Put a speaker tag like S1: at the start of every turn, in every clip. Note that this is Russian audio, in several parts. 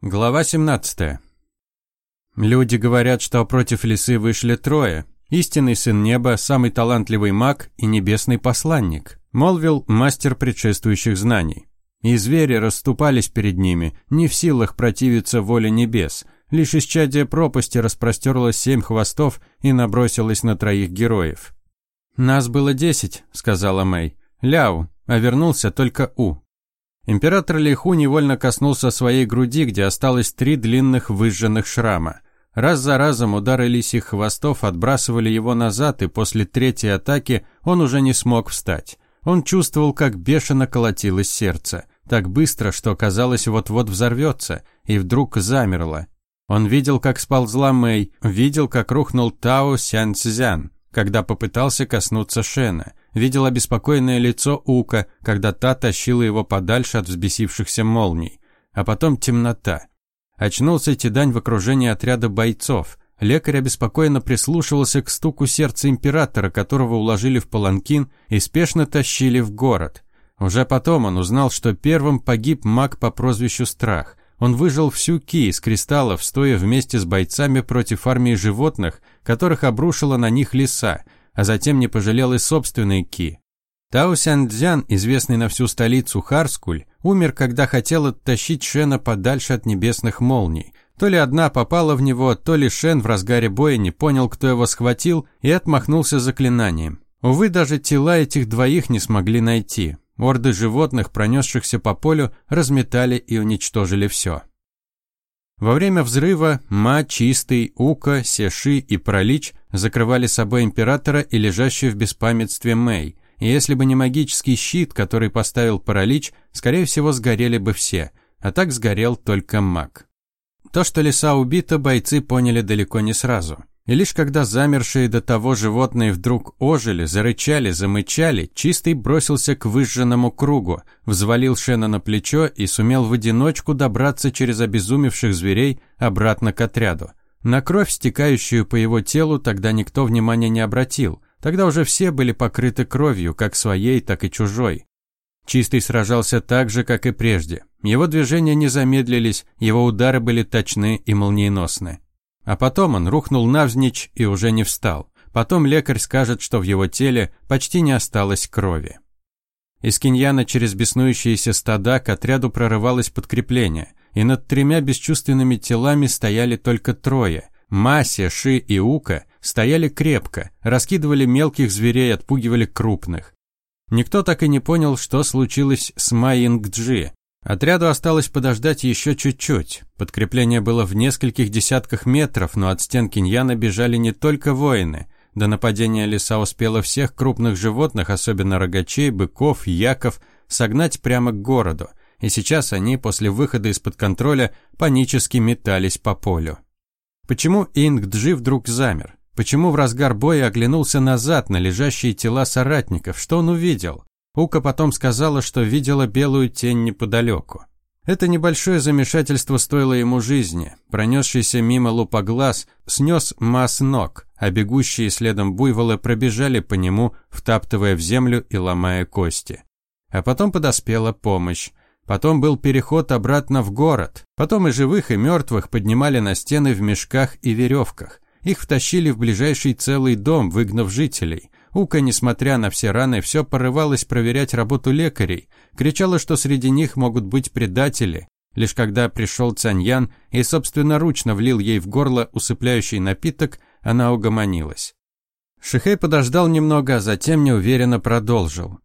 S1: Глава 17. Люди говорят, что против лисы вышли трое. Истинный сын неба, самый талантливый маг и небесный посланник, молвил мастер предшествующих знаний. И звери расступались перед ними, не в силах противиться воле небес. Лишь исчадие пропасти распростерло семь хвостов и набросилось на троих героев. «Нас было десять», — сказала Мэй. «Ляу, а вернулся только У». Император Лиху невольно коснулся своей груди, где осталось три длинных выжженных шрама. Раз за разом удары лисьих хвостов отбрасывали его назад, и после третьей атаки он уже не смог встать. Он чувствовал, как бешено колотилось сердце, так быстро, что казалось, вот-вот взорвется, и вдруг замерло. Он видел, как сползла Мэй, видел, как рухнул Тао Сян Цзян, когда попытался коснуться Шена видел обеспокоенное лицо Ука, когда та тащила его подальше от взбесившихся молний. А потом темнота. Очнулся Тидань в окружении отряда бойцов. Лекарь обеспокоенно прислушивался к стуку сердца императора, которого уложили в паланкин и спешно тащили в город. Уже потом он узнал, что первым погиб маг по прозвищу Страх. Он выжил всю ки из кристаллов, стоя вместе с бойцами против армии животных, которых обрушила на них лиса – а затем не пожалел и собственной ки. Тао Сяндзян, известный на всю столицу Харскуль, умер, когда хотел оттащить Шена подальше от небесных молний. То ли одна попала в него, то ли Шен в разгаре боя не понял, кто его схватил, и отмахнулся заклинанием. Увы, даже тела этих двоих не смогли найти. Орды животных, пронесшихся по полю, разметали и уничтожили все. Во время взрыва Ма, Чистый, Ука, Сеши и Пролич закрывали собой императора и лежащую в беспамятстве Мэй. И если бы не магический щит, который поставил Паралич, скорее всего, сгорели бы все, а так сгорел только маг. То, что лиса убита, бойцы поняли далеко не сразу. И лишь когда замершие до того животные вдруг ожили, зарычали, замычали, Чистый бросился к выжженному кругу, взвалил Шена на плечо и сумел в одиночку добраться через обезумевших зверей обратно к отряду. На кровь, стекающую по его телу, тогда никто внимания не обратил. Тогда уже все были покрыты кровью, как своей, так и чужой. Чистый сражался так же, как и прежде. Его движения не замедлились, его удары были точны и молниеносны. А потом он рухнул навзничь и уже не встал. Потом лекарь скажет, что в его теле почти не осталось крови. Из Киньяна через беснующиеся стада к отряду прорывалось подкрепление, и над тремя бесчувственными телами стояли только трое. Мася, Ши и Ука стояли крепко, раскидывали мелких зверей, отпугивали крупных. Никто так и не понял, что случилось с Майинг-Джи, Отряду осталось подождать еще чуть-чуть. Подкрепление было в нескольких десятках метров, но от стен Киньяна бежали не только воины. До нападения лиса успела всех крупных животных, особенно рогачей, быков, яков, согнать прямо к городу. И сейчас они, после выхода из-под контроля, панически метались по полю. Почему Инг-Джи вдруг замер? Почему в разгар боя оглянулся назад на лежащие тела соратников? Что он увидел? Ука потом сказала, что видела белую тень неподалеку. Это небольшое замешательство стоило ему жизни. Пронесшийся мимо лупоглаз снес масс ног, а бегущие следом буйволы пробежали по нему, втаптывая в землю и ломая кости. А потом подоспела помощь. Потом был переход обратно в город. Потом и живых, и мертвых поднимали на стены в мешках и веревках. Их втащили в ближайший целый дом, выгнав жителей. Ука, несмотря на все раны, все порывалась проверять работу лекарей, кричала, что среди них могут быть предатели. Лишь когда пришел Цаньян и собственноручно влил ей в горло усыпляющий напиток, она угомонилась. Шихей подождал немного, а затем неуверенно продолжил.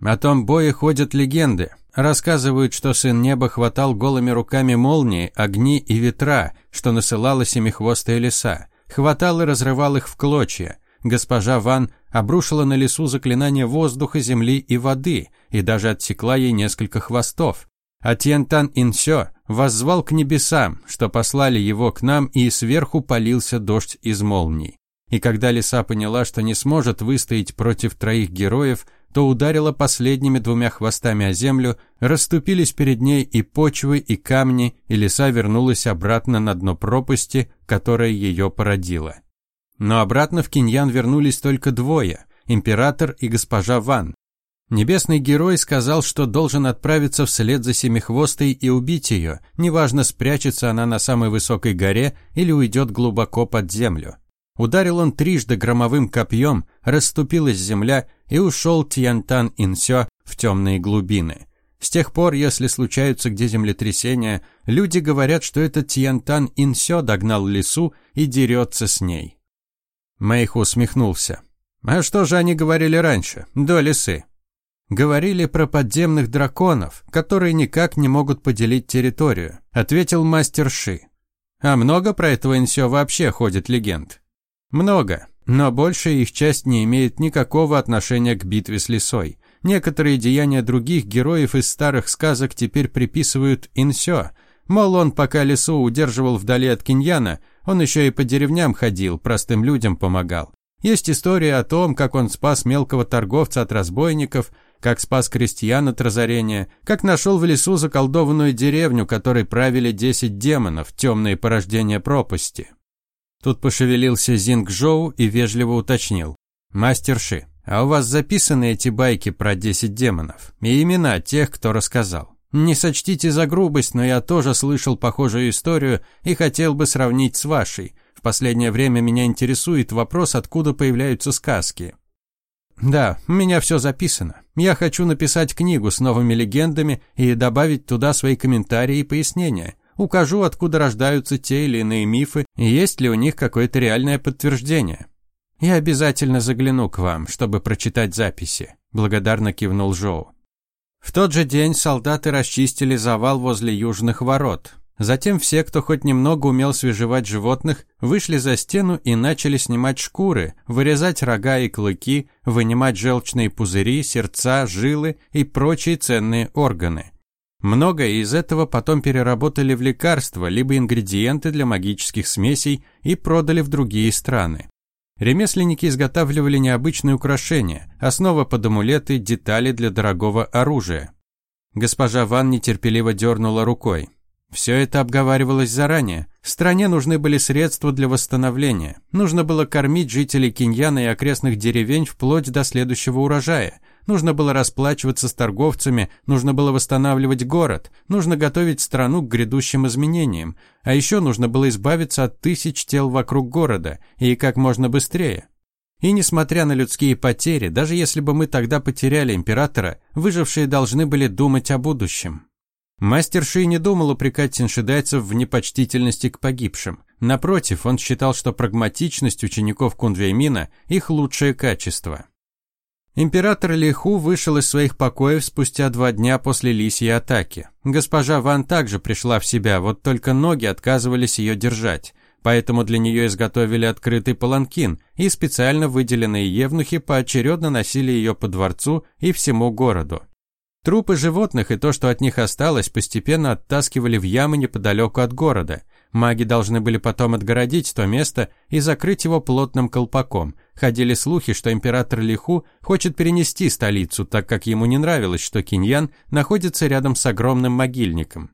S1: О том бое ходят легенды. Рассказывают, что сын неба хватал голыми руками молнии, огни и ветра, что насылала семихвостая лиса. Хватал и разрывал их в клочья. Госпожа Ван обрушила на лесу заклинание воздуха, земли и воды и даже отсекла ей несколько хвостов. А Тьентан Инсё воззвал к небесам, что послали его к нам, и сверху полился дождь из молний. И когда лиса поняла, что не сможет выстоять против троих героев, то ударила последними двумя хвостами о землю, расступились перед ней и почвы, и камни, и лиса вернулась обратно на дно пропасти, которая ее породила. Но обратно в Киньян вернулись только двое – император и госпожа Ван. Небесный герой сказал, что должен отправиться вслед за Семихвостой и убить ее, неважно, спрячется она на самой высокой горе или уйдет глубоко под землю. Ударил он трижды громовым копьем, расступилась земля и ушел Тьянтан Инсё в темные глубины. С тех пор, если случаются где землетрясения, люди говорят, что этот Тьянтан Инсё догнал лису и дерется с ней. Мэйх усмехнулся. А что же они говорили раньше, до лисы? Говорили про подземных драконов, которые никак не могут поделить территорию, ответил мастер Ши. А много про этого Инсё вообще ходит легенд? Много, но большая их часть не имеет никакого отношения к битве с лисой. Некоторые деяния других героев из старых сказок теперь приписывают Инсё. Мол, он пока лису удерживал вдали от Киньяна, он еще и по деревням ходил, простым людям помогал. Есть история о том, как он спас мелкого торговца от разбойников, как спас крестьян от разорения, как нашел в лесу заколдованную деревню, которой правили десять демонов, темные порождения пропасти. Тут пошевелился Зинг Жоу и вежливо уточнил. «Мастерши, а у вас записаны эти байки про десять демонов и имена тех, кто рассказал? Не сочтите за грубость, но я тоже слышал похожую историю и хотел бы сравнить с вашей. В последнее время меня интересует вопрос, откуда появляются сказки. Да, у меня все записано. Я хочу написать книгу с новыми легендами и добавить туда свои комментарии и пояснения. Укажу, откуда рождаются те или иные мифы и есть ли у них какое-то реальное подтверждение. Я обязательно загляну к вам, чтобы прочитать записи, благодарно кивнул Жоу. В тот же день солдаты расчистили завал возле южных ворот. Затем все, кто хоть немного умел свежевать животных, вышли за стену и начали снимать шкуры, вырезать рога и клыки, вынимать желчные пузыри, сердца, жилы и прочие ценные органы. Многое из этого потом переработали в лекарства, либо ингредиенты для магических смесей и продали в другие страны. Ремесленники изготавливали необычные украшения, основа под амулеты, детали для дорогого оружия. Госпожа Ван нетерпеливо дернула рукой. Все это обговаривалось заранее. Стране нужны были средства для восстановления. Нужно было кормить жителей Киньяна и окрестных деревень вплоть до следующего урожая. Нужно было расплачиваться с торговцами, нужно было восстанавливать город, нужно готовить страну к грядущим изменениям. А еще нужно было избавиться от тысяч тел вокруг города, и как можно быстрее. И несмотря на людские потери, даже если бы мы тогда потеряли императора, выжившие должны были думать о будущем. Мастер Ши не думал упрекать синшидайцев в непочтительности к погибшим. Напротив, он считал, что прагматичность учеников Кунвеймина – их лучшее качество. Император Лиху вышел из своих покоев спустя два дня после лисьей атаки. Госпожа Ван также пришла в себя, вот только ноги отказывались ее держать. Поэтому для нее изготовили открытый паланкин, и специально выделенные евнухи поочередно носили ее по дворцу и всему городу. Трупы животных и то, что от них осталось, постепенно оттаскивали в ямы неподалеку от города. Маги должны были потом отгородить то место и закрыть его плотным колпаком. Ходили слухи, что император Лиху хочет перенести столицу, так как ему не нравилось, что Киньян находится рядом с огромным могильником.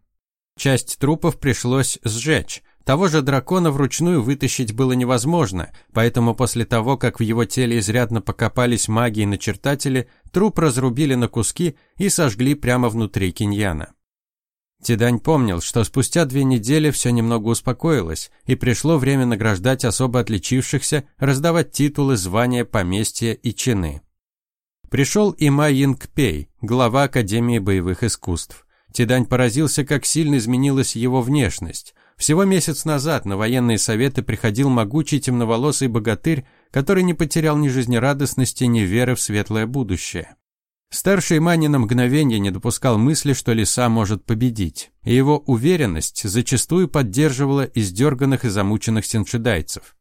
S1: Часть трупов пришлось сжечь, того же дракона вручную вытащить было невозможно, поэтому после того, как в его теле изрядно покопались маги и начертатели, труп разрубили на куски и сожгли прямо внутри киньяна. Тидань помнил, что спустя две недели все немного успокоилось, и пришло время награждать особо отличившихся, раздавать титулы, звания, поместья и чины. Пришел и Ма Йинг Пей, глава Академии боевых искусств. Тидань поразился, как сильно изменилась его внешность. Всего месяц назад на военные советы приходил могучий темноволосый богатырь, который не потерял ни жизнерадостности, ни веры в светлое будущее. Старший Мани на мгновение не допускал мысли, что лиса может победить, и его уверенность зачастую поддерживала издерганных и замученных сеншидайцев.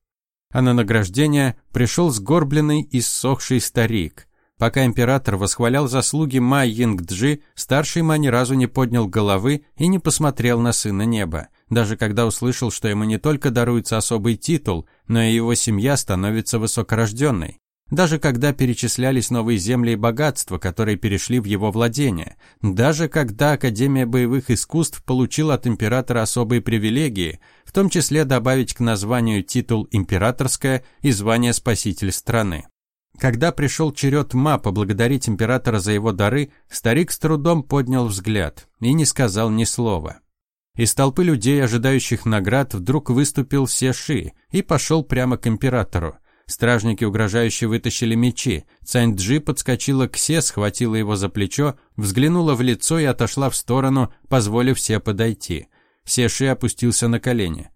S1: А на награждение пришел сгорбленный и ссохший старик. Пока император восхвалял заслуги Ма Йингджи, старший Ма ни разу не поднял головы и не посмотрел на сына неба даже когда услышал, что ему не только даруется особый титул, но и его семья становится высокорожденной. Даже когда перечислялись новые земли и богатства, которые перешли в его владение. Даже когда Академия боевых искусств получила от императора особые привилегии, в том числе добавить к названию титул «императорская» и звание «спаситель страны». Когда пришел черед Ма поблагодарить императора за его дары, старик с трудом поднял взгляд и не сказал ни слова. Из толпы людей, ожидающих наград, вдруг выступил Сеши и пошел прямо к императору. Стражники угрожающе вытащили мечи. Цань-Джи подскочила к Се, схватила его за плечо, взглянула в лицо и отошла в сторону, позволив Се подойти. Сеши опустился на колени.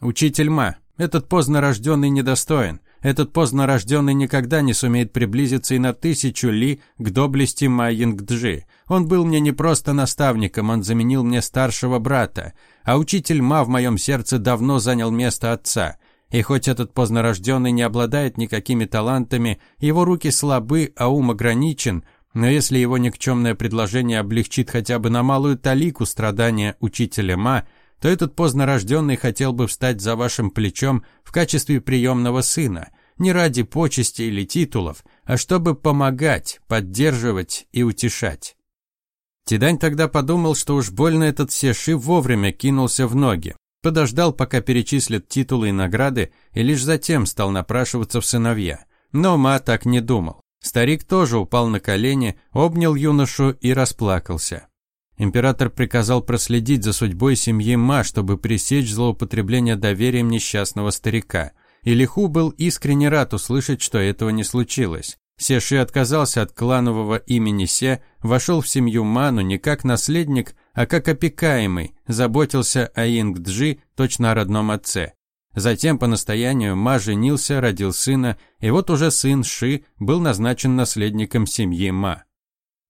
S1: «Учитель Ма, этот поздно рожденный недостоин. Этот поздно рожденный никогда не сумеет приблизиться и на тысячу ли к доблести Майинг-Джи. Он был мне не просто наставником, он заменил мне старшего брата. А учитель Ма в моем сердце давно занял место отца. И хоть этот позднорожденный не обладает никакими талантами, его руки слабы, а ум ограничен, но если его никчемное предложение облегчит хотя бы на малую талику страдания учителя Ма – то этот поздно рожденный хотел бы встать за вашим плечом в качестве приемного сына, не ради почести или титулов, а чтобы помогать, поддерживать и утешать. Тидань тогда подумал, что уж больно этот Сеши вовремя кинулся в ноги, подождал, пока перечислят титулы и награды, и лишь затем стал напрашиваться в сыновья. Но Ма так не думал. Старик тоже упал на колени, обнял юношу и расплакался. Император приказал проследить за судьбой семьи Ма, чтобы пресечь злоупотребление доверием несчастного старика. И Лиху был искренне рад услышать, что этого не случилось. Сеши отказался от кланового имени Се, вошел в семью Ману не как наследник, а как опекаемый, заботился о Инг-Джи, точно о родном отце. Затем по настоянию Ма женился, родил сына, и вот уже сын Ши был назначен наследником семьи Ма.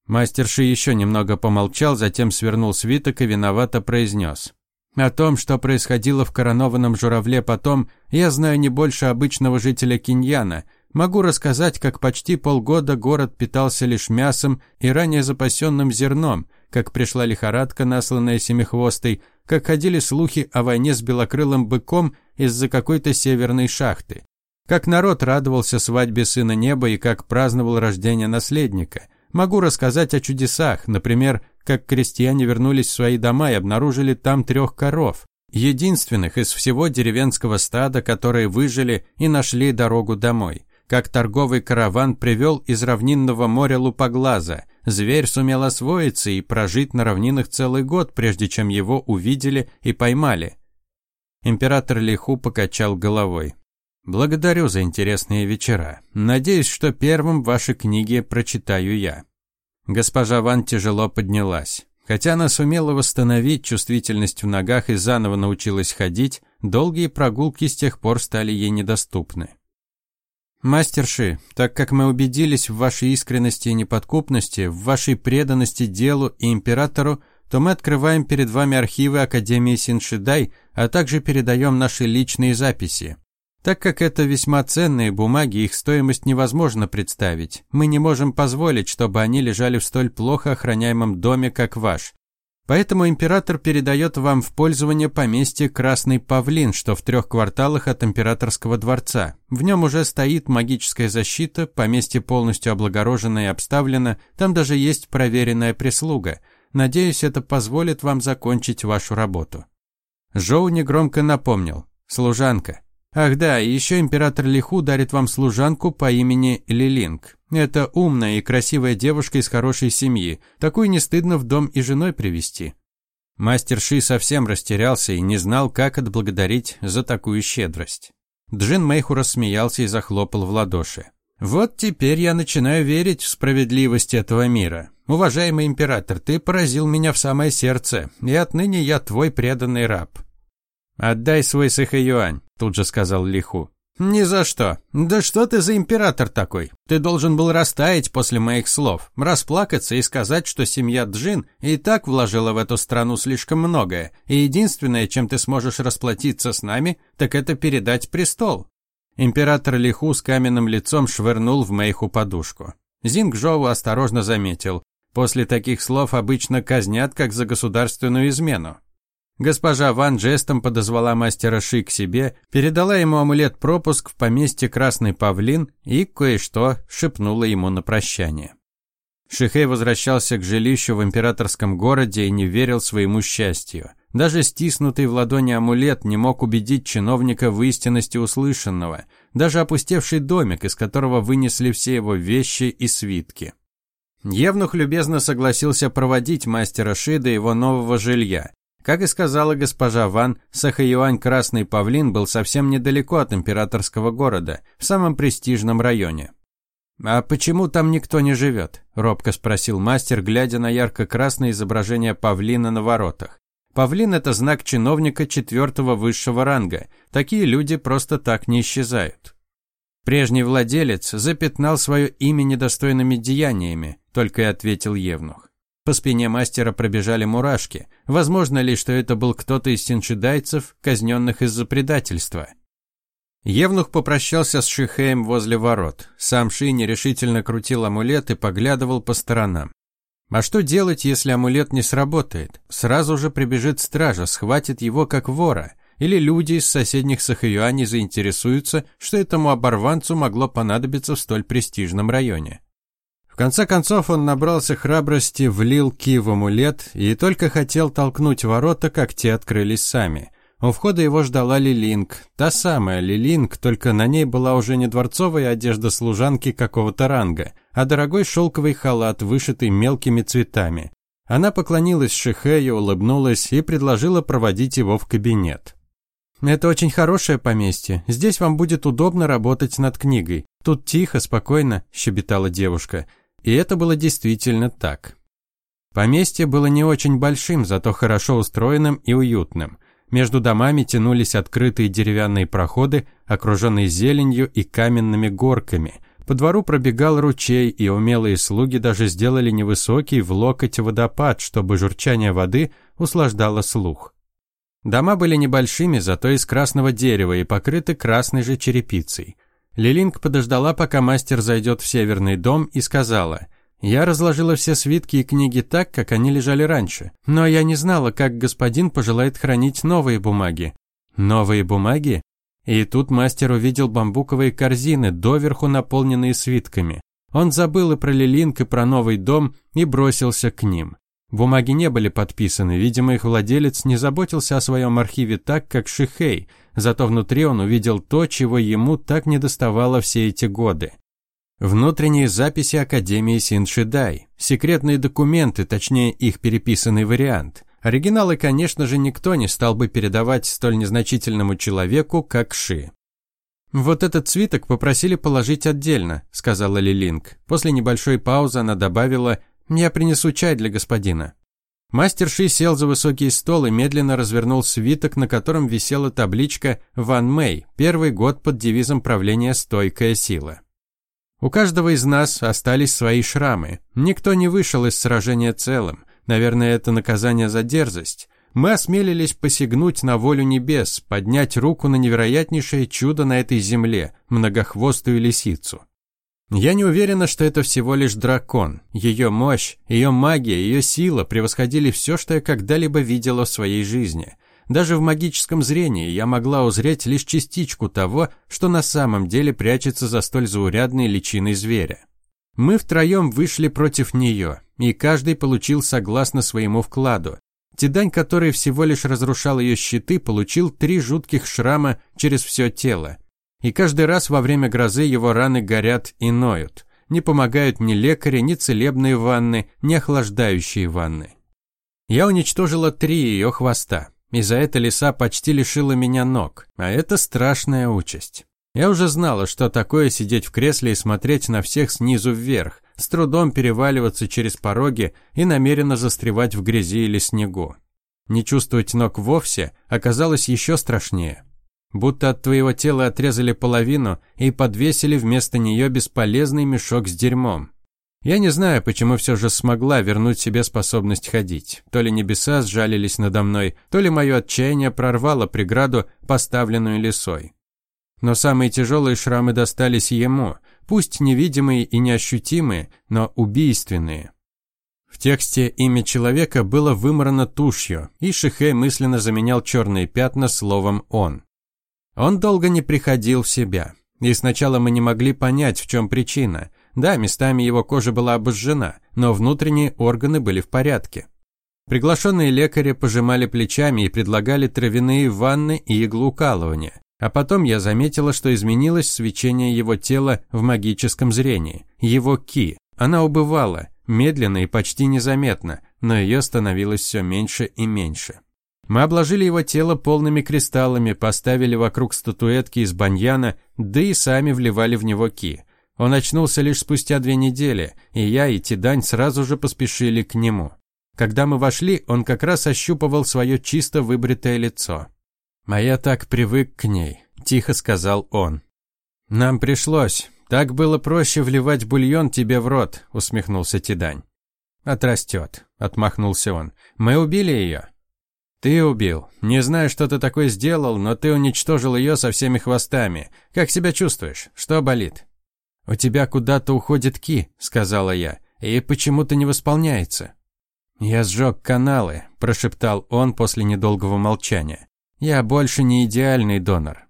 S1: Мастерши еще немного помолчал, затем свернул свиток и виновато произнес. «О том, что происходило в коронованном журавле потом, я знаю не больше обычного жителя Киньяна. Могу рассказать, как почти полгода город питался лишь мясом и ранее запасенным зерном, как пришла лихорадка, насланная семихвостой, как ходили слухи о войне с белокрылым быком из-за какой-то северной шахты, как народ радовался свадьбе сына неба и как праздновал рождение наследника – Могу рассказать о чудесах, например, как крестьяне вернулись в свои дома и обнаружили там трех коров, единственных из всего деревенского стада, которые выжили и нашли дорогу домой. Как торговый караван привел из равнинного моря лупоглаза. Зверь сумел освоиться и прожить на равнинах целый год, прежде чем его увидели и поймали. Император Лиху покачал головой. Благодарю за интересные вечера. Надеюсь, что первым ваши книги прочитаю я. Госпожа Ван тяжело поднялась. Хотя она сумела восстановить чувствительность в ногах и заново научилась ходить, долгие прогулки с тех пор стали ей недоступны. Мастерши, так как мы убедились в вашей искренности и неподкупности, в вашей преданности делу и императору, то мы открываем перед вами архивы Академии Синшидай, а также передаем наши личные записи. Так как это весьма ценные бумаги, их стоимость невозможно представить. Мы не можем позволить, чтобы они лежали в столь плохо охраняемом доме, как ваш. Поэтому император передает вам в пользование поместье Красный Павлин, что в трех кварталах от императорского дворца. В нем уже стоит магическая защита, поместье полностью облагорожено и обставлено, там даже есть проверенная прислуга. Надеюсь, это позволит вам закончить вашу работу. Жоу негромко напомнил. Служанка. Ах да, еще император Лиху дарит вам служанку по имени Лилинг. Это умная и красивая девушка из хорошей семьи. Такую не стыдно в дом и женой привести. Мастер Ши совсем растерялся и не знал, как отблагодарить за такую щедрость. Джин Мэйху рассмеялся и захлопал в ладоши. «Вот теперь я начинаю верить в справедливость этого мира. Уважаемый император, ты поразил меня в самое сердце, и отныне я твой преданный раб. «Отдай свой сыхаюань», – тут же сказал Лиху. «Ни за что. Да что ты за император такой? Ты должен был растаять после моих слов, расплакаться и сказать, что семья Джин и так вложила в эту страну слишком многое, и единственное, чем ты сможешь расплатиться с нами, так это передать престол». Император Лиху с каменным лицом швырнул в Мэйху подушку. Зинг Жоу осторожно заметил. После таких слов обычно казнят как за государственную измену. Госпожа Ван жестом подозвала мастера Ши к себе, передала ему амулет-пропуск в поместье Красный Павлин и кое-что шепнула ему на прощание. Шихей возвращался к жилищу в императорском городе и не верил своему счастью. Даже стиснутый в ладони амулет не мог убедить чиновника в истинности услышанного, даже опустевший домик, из которого вынесли все его вещи и свитки. Евнух любезно согласился проводить мастера Ши до его нового жилья. Как и сказала госпожа Ван, Сахаюань Красный Павлин был совсем недалеко от императорского города, в самом престижном районе. «А почему там никто не живет?» – робко спросил мастер, глядя на ярко-красное изображение павлина на воротах. Павлин – это знак чиновника четвертого высшего ранга. Такие люди просто так не исчезают. Прежний владелец запятнал свое имя недостойными деяниями, только и ответил Евнух. По спине мастера пробежали мурашки. Возможно ли, что это был кто-то из синшидайцев, казненных из-за предательства? Евнух попрощался с Шихеем возле ворот. Сам Ши нерешительно крутил амулет и поглядывал по сторонам. А что делать, если амулет не сработает? Сразу же прибежит стража, схватит его как вора. Или люди из соседних Сахаюаней заинтересуются, что этому оборванцу могло понадобиться в столь престижном районе. Конце концов он набрался храбрости, влил ки в амулет и только хотел толкнуть ворота, как те открылись сами – у входа его ждала Лилинг, та самая Лилинг, только на ней была уже не дворцовая одежда служанки какого-то ранга, а дорогой шелковый халат, вышитый мелкими цветами. Она поклонилась Шихею, улыбнулась и предложила проводить его в кабинет. «Это очень хорошее поместье. Здесь вам будет удобно работать над книгой. Тут тихо, спокойно», – щебетала девушка. И это было действительно так. Поместье было не очень большим, зато хорошо устроенным и уютным – между домами тянулись открытые деревянные проходы, окруженные зеленью и каменными горками. По двору пробегал ручей, и умелые слуги даже сделали невысокий в локоть водопад, чтобы журчание воды услаждало слух. Дома были небольшими, зато из красного дерева и покрыты красной же черепицей. Лилинг подождала, пока мастер зайдет в северный дом, и сказала – я разложила все свитки и книги так, как они лежали раньше, но я не знала, как господин пожелает хранить новые бумаги. Новые бумаги? И тут мастер увидел бамбуковые корзины, доверху наполненные свитками. Он забыл и про Лилинг, и про новый дом, и бросился к ним. Бумаги не были подписаны, видимо, их владелец не заботился о своем архиве так, как Шихей, зато внутри он увидел то, чего ему так недоставало все эти годы. Внутренние записи Академии Синшидай, секретные документы, точнее их переписанный вариант. Оригиналы, конечно же, никто не стал бы передавать столь незначительному человеку, как Ши. «Вот этот свиток попросили положить отдельно», – сказала Лилинг. После небольшой паузы она добавила «Я принесу чай для господина». Мастер Ши сел за высокий стол и медленно развернул свиток, на котором висела табличка «Ван Мэй», первый год под девизом правления «Стойкая сила». У каждого из нас остались свои шрамы. Никто не вышел из сражения целым. Наверное, это наказание за дерзость. Мы осмелились посягнуть на волю небес, поднять руку на невероятнейшее чудо на этой земле, многохвостую лисицу. Я не уверена, что это всего лишь дракон. Ее мощь, ее магия, ее сила превосходили все, что я когда-либо видела в своей жизни. Даже в магическом зрении я могла узреть лишь частичку того, что на самом деле прячется за столь заурядной личиной зверя. Мы втроем вышли против нее, и каждый получил согласно своему вкладу. Тидань, который всего лишь разрушал ее щиты, получил три жутких шрама через все тело. И каждый раз во время грозы его раны горят и ноют. Не помогают ни лекари, ни целебные ванны, ни охлаждающие ванны. Я уничтожила три ее хвоста. И за это лиса почти лишила меня ног, а это страшная участь. Я уже знала, что такое сидеть в кресле и смотреть на всех снизу вверх, с трудом переваливаться через пороги и намеренно застревать в грязи или снегу. Не чувствовать ног вовсе оказалось еще страшнее. Будто от твоего тела отрезали половину и подвесили вместо нее бесполезный мешок с дерьмом. Я не знаю, почему все же смогла вернуть себе способность ходить. То ли небеса сжалились надо мной, то ли мое отчаяние прорвало преграду, поставленную лесой. Но самые тяжелые шрамы достались ему, пусть невидимые и неощутимые, но убийственные. В тексте имя человека было вымрано тушью, и Шихей мысленно заменял черные пятна словом «он». Он долго не приходил в себя, и сначала мы не могли понять, в чем причина – да, местами его кожа была обожжена, но внутренние органы были в порядке. Приглашенные лекари пожимали плечами и предлагали травяные ванны и иглоукалывания. А потом я заметила, что изменилось свечение его тела в магическом зрении. Его ки. Она убывала, медленно и почти незаметно, но ее становилось все меньше и меньше. Мы обложили его тело полными кристаллами, поставили вокруг статуэтки из баньяна, да и сами вливали в него ки. Он очнулся лишь спустя две недели, и я и Тидань сразу же поспешили к нему. Когда мы вошли, он как раз ощупывал свое чисто выбритое лицо. «А я так привык к ней», – тихо сказал он. «Нам пришлось. Так было проще вливать бульон тебе в рот», – усмехнулся Тидань. «Отрастет», – отмахнулся он. «Мы убили ее». «Ты убил. Не знаю, что ты такое сделал, но ты уничтожил ее со всеми хвостами. Как себя чувствуешь? Что болит?» «У тебя куда-то уходит ки», – сказала я, – «и почему-то не восполняется». «Я сжег каналы», – прошептал он после недолгого молчания. «Я больше не идеальный донор».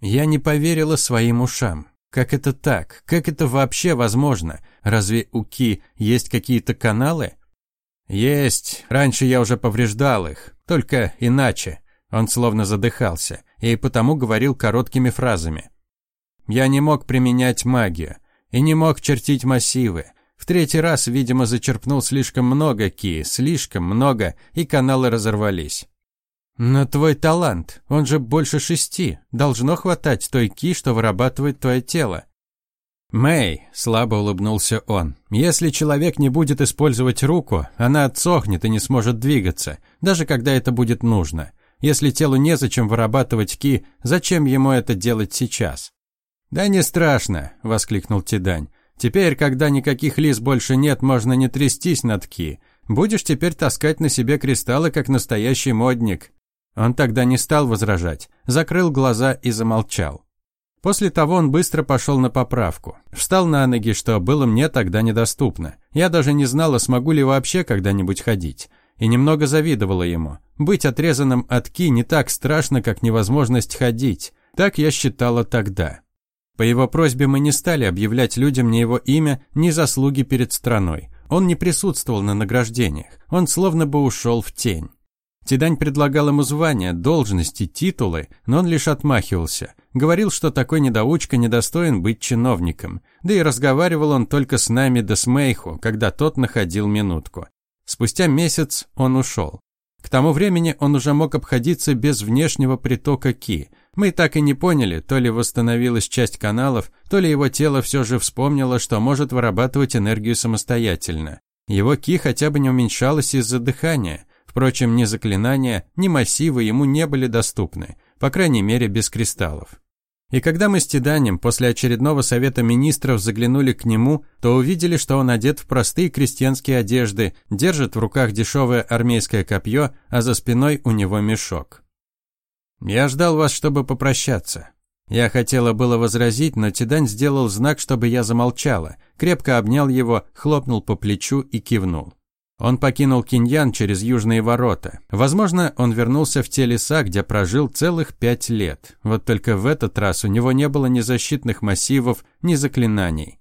S1: Я не поверила своим ушам. Как это так? Как это вообще возможно? Разве у Ки есть какие-то каналы? Есть. Раньше я уже повреждал их. Только иначе. Он словно задыхался. И потому говорил короткими фразами. Я не мог применять магию. И не мог чертить массивы. В третий раз, видимо, зачерпнул слишком много ки, слишком много, и каналы разорвались. Но твой талант, он же больше шести, должно хватать той ки, что вырабатывает твое тело. Мэй, слабо улыбнулся он. Если человек не будет использовать руку, она отсохнет и не сможет двигаться, даже когда это будет нужно. Если телу незачем вырабатывать ки, зачем ему это делать сейчас? Да не страшно, воскликнул Тидань. Теперь, когда никаких лис больше нет, можно не трястись над Ки. Будешь теперь таскать на себе кристаллы, как настоящий модник». Он тогда не стал возражать, закрыл глаза и замолчал. После того он быстро пошел на поправку. Встал на ноги, что было мне тогда недоступно. Я даже не знала, смогу ли вообще когда-нибудь ходить. И немного завидовала ему. Быть отрезанным от Ки не так страшно, как невозможность ходить. Так я считала тогда. По его просьбе мы не стали объявлять людям ни его имя, ни заслуги перед страной. Он не присутствовал на награждениях, он словно бы ушел в тень. Тидань предлагал ему звания, должности, титулы, но он лишь отмахивался. Говорил, что такой недоучка недостоин быть чиновником. Да и разговаривал он только с нами да с Мэйху, когда тот находил минутку. Спустя месяц он ушел. К тому времени он уже мог обходиться без внешнего притока Ки – мы так и не поняли, то ли восстановилась часть каналов, то ли его тело все же вспомнило, что может вырабатывать энергию самостоятельно. Его ки хотя бы не уменьшалось из-за дыхания. Впрочем, ни заклинания, ни массивы ему не были доступны, по крайней мере без кристаллов. И когда мы с Тиданем после очередного совета министров заглянули к нему, то увидели, что он одет в простые крестьянские одежды, держит в руках дешевое армейское копье, а за спиной у него мешок. «Я ждал вас, чтобы попрощаться». Я хотела было возразить, но Тидань сделал знак, чтобы я замолчала, крепко обнял его, хлопнул по плечу и кивнул. Он покинул Киньян через южные ворота. Возможно, он вернулся в те леса, где прожил целых пять лет. Вот только в этот раз у него не было ни защитных массивов, ни заклинаний.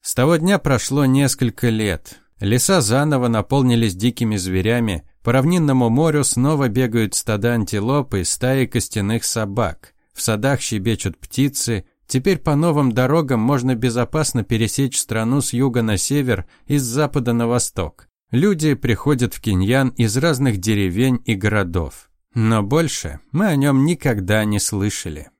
S1: С того дня прошло несколько лет. Леса заново наполнились дикими зверями, по равнинному морю снова бегают стада антилоп и стаи костяных собак. В садах щебечут птицы. Теперь по новым дорогам можно безопасно пересечь страну с юга на север и с запада на восток. Люди приходят в Киньян из разных деревень и городов. Но больше мы о нем никогда не слышали.